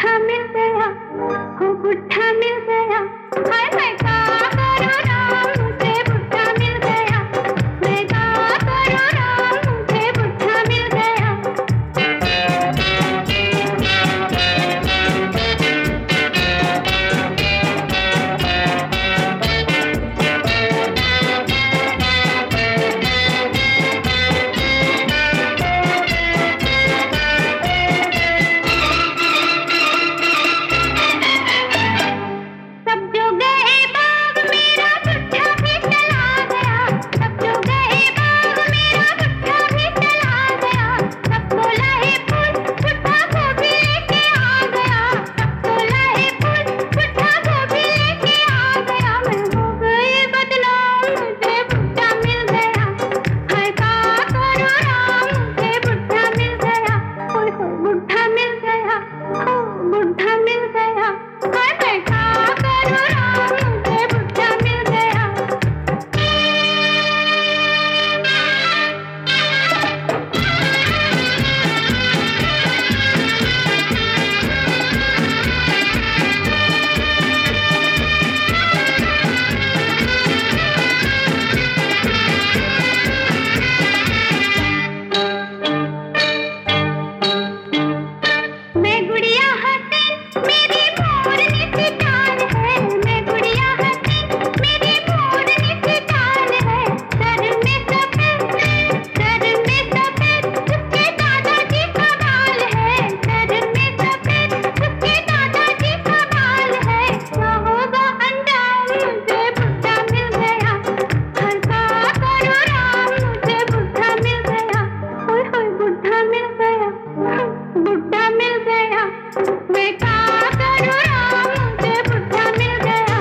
गुट्ठा मिल गया मिल बुढ़ा मिल गया बुढ़ा मिल गया बुढ़ा मिल गया।